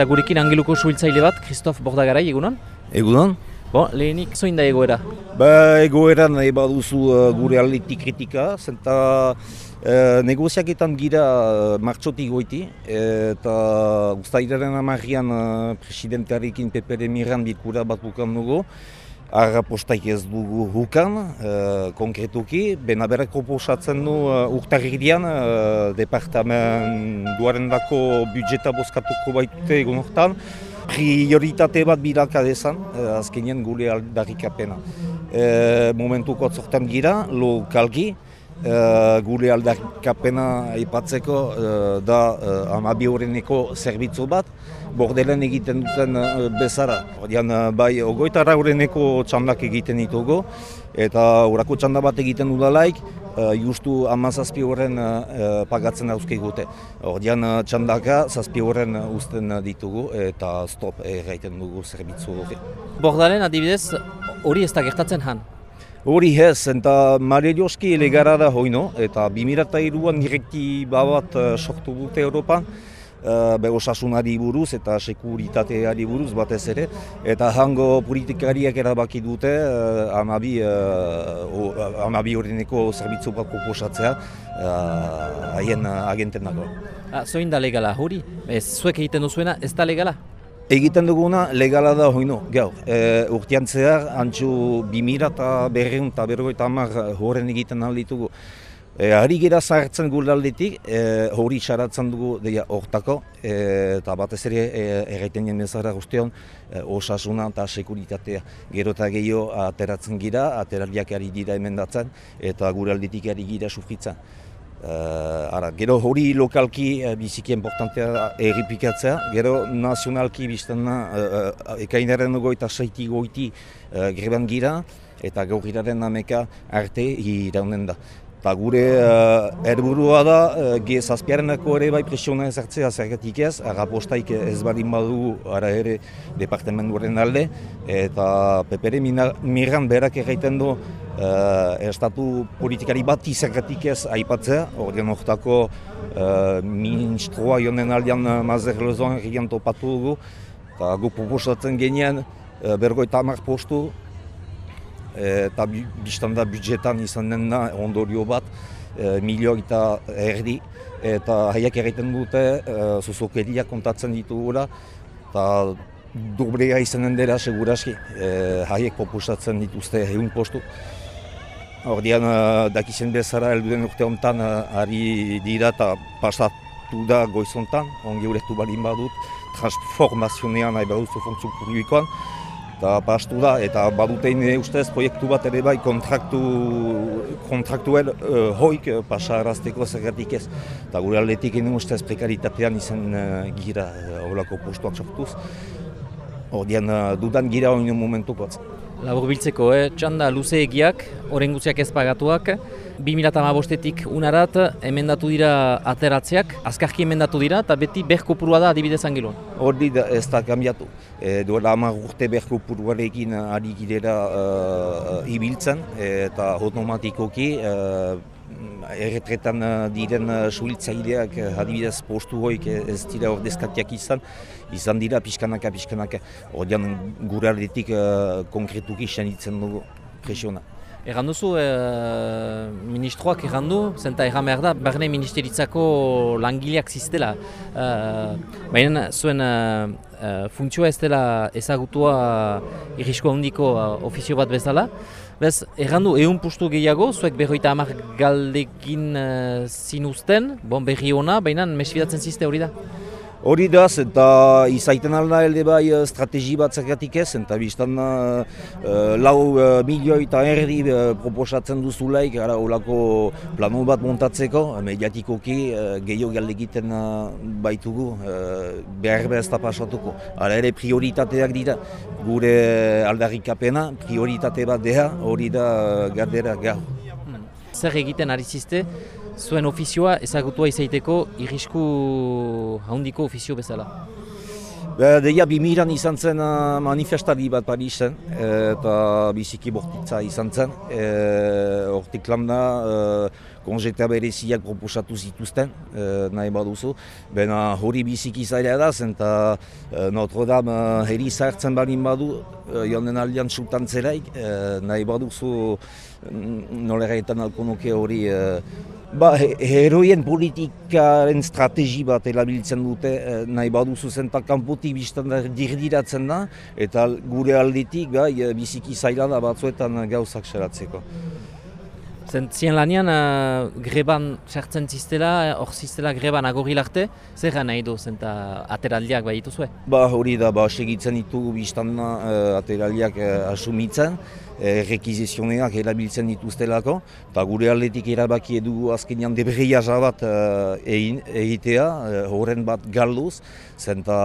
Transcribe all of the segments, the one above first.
Eta gurekin angeluko suhiltzaile bat, Christoph Bordagarai, egunon? Egunon? Bon, lehenik, zoin da egoera? Ba, egoera nahi baduzu uh, gure aldetik kritika, zenta uh, negoziaketan gira uh, martxotik goiti, eta ustairaren amarrian uh, presidentearekin Pepe Miran bilkura bat bukan dugu, Arra postaik ez dugu hukan, uh, konkretuki, bena proposatzen du uh, urtarridian uh, departamentuaren dako budjeta bozkatuko baitute egun hortan, prioritate bat bilaka dezan, uh, azkenien gure aldarrikapena. Uh, momentuko atzortan gira, lokalki, uh, gure aldarrikapena aipatzeko uh, da uh, amabi horreneko zerbitzu bat, bordelen egiten duten uh, bezara. Ordean, bai, ogoitara horreneko txandak egiten ditugu, eta horako txanda bat egiten dudalaik, uh, justu amazazpi horren uh, pagatzen dauzkigute. Ordean, txandaka zazpi horren usten ditugu, eta stop egiten dugu zerbitzu hori. Bordalen, adibidez, hori ez da gertatzen han? Hori ez, eta Mare Joski elegara da hoino, eta 2002an direktiba bat uh, sortu dute Europan, uh, be osasunari buruz eta sekuritateari buruz batez ere eta hango politikariak erabaki dute uh, amabi uh, amabi horreneko zerbitzu bat proposatzea haien uh, agenten dago. Ah, zoin da legala hori? Ez zuek egiten duzuena ez da legala? Egiten duguna legala da hoino, gaur. E, urtean zehar, antxu 2000 eta berreun eta berrogeita hamar horren egiten alditugu. E, Hari gira zahartzen gure e, hori xaratzen dugu deia hortako, e, eta batez ere e, erraiten jen bezara guztion, e, osasuna eta sekuritatea. Gero eta gehiago ateratzen gira, ateraliak ari dira emendatzen, eta gure aldetik ari gira sufritzen. E, ara, gero hori lokalki e, biziki importantea erripikatzea, gero nazionalki bizten da, e, e, ekainaren goita saiti goiti e, greban gira, eta gaurriraren ameka arte iraunen da. Ta gure uh, erburua da, uh, G zazpiarenako ere bai presiona ezartzea zergatik ez, agapostaik ez badin badu ara ere departamentuaren alde, eta pepere miran berak erraiten du uh, estatu politikari bat izergatik ez aipatzea, ordean ortako uh, ministroa jonen aldean uh, mazer lezoan egian topatu dugu, eta gu proposatzen genean uh, bergoita hamar postu, eta biztan da budjetan izan dena ondorio bat, e, milio eta erdi, eta haiak egiten dute e, zuzokeria kontatzen ditugula, eta dobrea izanen dela seguraski, e, haiek popusatzen dituzte egun postu. Ordean, e, dakizen bezala, elduden urte honetan, e, ari dira eta pasatu da goizontan, ongi uretu balin badut, transformazionean nahi baduzu funtzio publikoan, eta pastu da, eta badutein ustez proiektu bat ere bai kontraktu, kontraktuel uh, hoik uh, pasarazteko zergatik ez. Eta gure aldetik egin ustez prekaritatean izan uh, gira holako postuak sortuz. Ordean uh, dudan gira hori momentuko Labur biltzeko, eh? txanda luze egiak, oren guziak ez pagatuak, 2008etik unarat emendatu dira ateratzeak, azkarki emendatu dira, eta beti berko purua da adibidez angeluan. Hordi da ez da kambiatu. E, Duela hamar urte berko puruarekin ari girera uh, ibiltzen, eta automatikoki uh, erretretan diren uh, suhiltzaileak adibidez postu hoik ez dira ordezkatiak izan, izan dira pixkanaka, pixkanaka. Hordian gure aldetik konkretuki senitzen dugu presiona. Egan duzu, e, ministroak egan du, zenta egan behar da, barne ministeritzako langileak ziztela. E, Baina zuen e, funtzioa ez dela ezagutua irrisko handiko ofizio bat bezala. Bez, egan du, egun pustu gehiago, zuek berroita amak galdekin e, zinuzten, bon, berri hona, baina mesibidatzen zizte hori da? Hori da, eta izaiten alda elde bai eh, strategi bat zergatik ez, eta biztan uh, lau uh, milioi eta erdi uh, proposatzen duzulaik, gara olako plano bat montatzeko, mediatikoki uh, gehiago galde egiten uh, baitugu, uh, behar behar ez da pasatuko. Hala ere prioritateak dira, gure aldarrikapena, prioritate bat deha, hori da gardera gau. Zer egiten ari ziste, zuen ofizioa ezagutua izaiteko irrisku handiko ofizio bezala? Be, deia bimiran izan zen uh, manifestari bat Parisen, eta biziki bortitza izan zen. E, hortik landa, uh, konjeta bereziak proposatu zituzten, e, nahi baduzu. Bena hori biziki zaila da zen, eta e, Notre Dame e, herri zahertzen balin badu, e, joan den aldean sultan zelaik, e, nahi baduzu mm, nola gaitan alko nuke hori e, Ba, heroien politikaren strategi bat erabiltzen dute nahi baduzu zentak kanpotik biztan dirdiratzen da eta gure aldetik bai, biziki zaila da batzuetan gauzak seratzeko. Zentzien lanian, uh, greban sartzen ziztela, hor ziztela greban agorri larte, zer nahi du zenta ateraldiak bai dituzue? Ba hori da, ba segitzen ditugu biztan uh, ateraldiak uh, asumitzen, Eh, rekizizioneak erabiltzen dituztelako, eta gure aldetik erabaki edu azkenean debrria bat uh, egitea, uh, horren bat galduz, zenta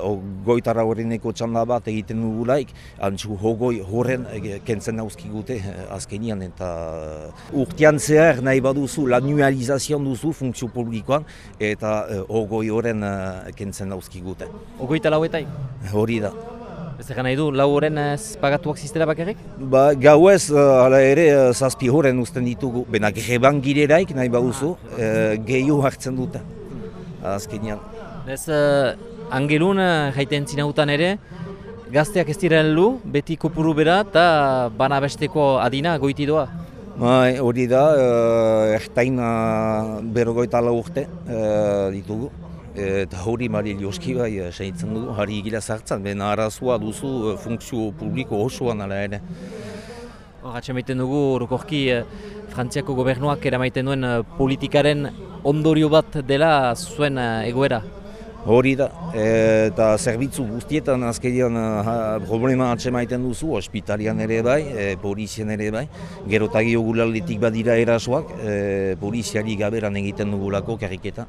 uh, goitara horreneko txanda bat egiten dugulaik, antzu hogoi horren kentzen dauzkigute azkenean, eta urtean zehar nahi baduzu lanualizazion duzu funkzio publikoan, eta uh, hogoi horren uh, kentzen dauzkigute. Ogoita lauetai? Hori da. Ez nahi du, lau horren ez pagatuak ziztela bakarrik? Ba, gau ez, uh, ala ere, uh, zazpi horren usten ditugu, bena greban gireraik nahi baduzu, uh, gehiu hartzen dute, azkenean. Ez, uh, angelun, jaiten zinautan ere, gazteak ez dira lu, beti kopuru bera eta bana besteko adina goiti doa? Bai, hori da, uh, ertain uh, berrogoita urte uh, ditugu eta hori mari lioski bai eh, seitzen dugu, hari gila zartzen, ben arazua duzu eh, funkzio publiko osoan ala ere. Horatxe maiten dugu, Rukorki, eh, Frantziako gobernuak eramaiten duen politikaren ondorio bat dela zuen egoera? Hori da, eta zerbitzu guztietan azkerian problema atse maiten duzu, ospitalian ere bai, e, polizian ere bai, gero tagio gulalditik badira erasoak, e, poliziari gaberan egiten dugulako kariketa.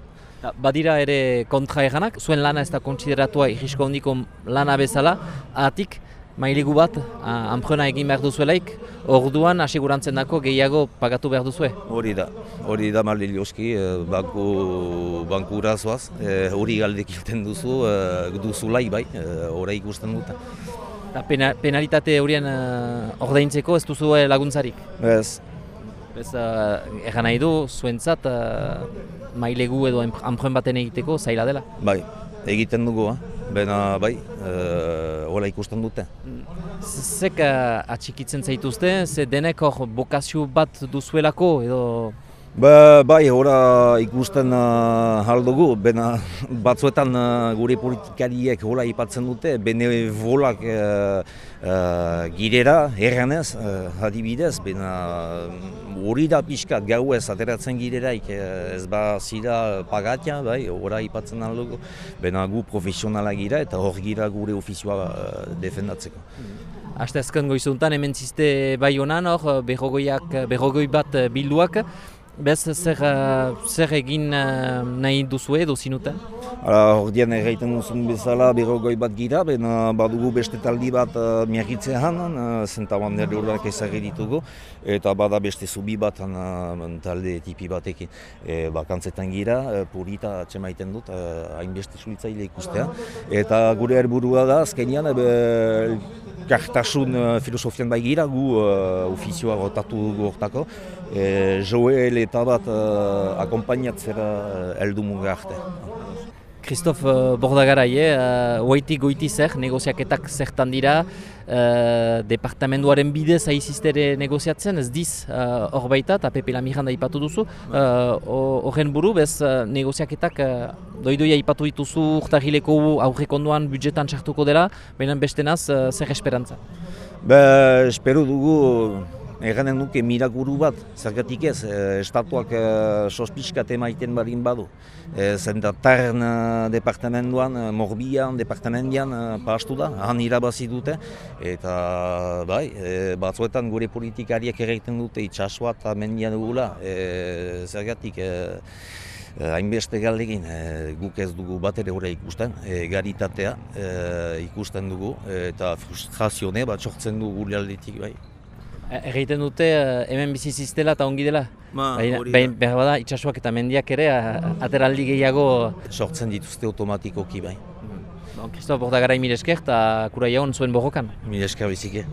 Badira ere kontra eganak, zuen lana ez da kontsideratua irrisko hondiko lana bezala, atik mailegu bat anprena egin behar duzuelaik, orduan asigurantzen dako gehiago pagatu behar duzue? Hori da, hori da malde lioski, eh, banku, banku urazoaz, eh, hori galdek ilten duzu, eh, duzu lai bai, hori ikusten dut. Da penalitate horien ordaintzeko ez duzu laguntzarik? Ez. Ez, egan nahi du, zuentzat, mailegu edo anpren baten egiteko zaila dela? Bai, egiten dugu, eh? bena bai, e, hola ikusten dute. Zek uh, atxikitzen zaituzte, ze denek hor bokazio bat duzuelako edo Ba, bai, ora ikusten uh, haldugu, bena batzuetan uh, gure politikariek hola ipatzen dute, bene volak uh, uh, girera, erranez, uh, adibidez, bena hori da pixkat gau ez ateratzen gireraik, ez ba zira pagatia, bai, ora ipatzen haldugu, bena gu profesionala gira eta hor gira gure ofizioa uh, defendatzeko. Aste azken goizuntan hemen ziste bai honan hor, berrogoi bat bilduak, Bez, zer, uh, zer egin uh, nahi duzu edo zinuten? Hala, hor dian erraiten duzun bezala berrogoi bat gira, baina badugu beste taldi bat uh, miarritzean, uh, zentaban ezagir ditugu, eta bada beste zubi bat uh, talde tipi batekin. E, bakantzetan gira, purita atxemaiten dut, hainbeste uh, suitzaile ikustea, eta gure erburua da, azkenian, kartasun uh, filosofian bai gira, gu uh, ofizioa rotatu dugu hortako, e, Joel eta bat uh, akompainatzera eldu muga. Kristof uh, Bordagarai, uh, oaiti goiti zer, negoziaketak zertan dira, uh, departamenduaren bidez aiziztere negoziatzen, ez diz hor uh, baita, eta Pepe Lamiranda ipatu duzu, horren uh, buru, bez uh, negoziaketak uh, doidoia ipatu dituzu, urtahileko aurrekonduan budjetan txartuko dela, baina beste naz, uh, zer esperantza? Be, espero dugu Eganen duke miraguru bat, zergatik ez, e, estatuak e, sospizkat emaiten barin badu. E, Zenta tarn e, departamentuan, e, morbian departamentuan e, pastu da, han irabazi dute. Eta bai, e, batzuetan gure politikariak erreiten dute itxasua eta mendian dugula. E, zergatik, e, hainbeste galdegin e, guk ez dugu bat ere horre ikusten, e, garitatea e, ikusten dugu eta frustrazione bat sortzen dugu gure aldetik bai. Egiten dute eh, hemen bizi ziztela eta ongi dela. Baina behar bada itxasuak eta mendiak ere ateraldi gehiago... Sortzen dituzte automatikoki bai. Kristof Bordagarai mire esker eta kura jaun zuen borrokan. Mila esker biziki.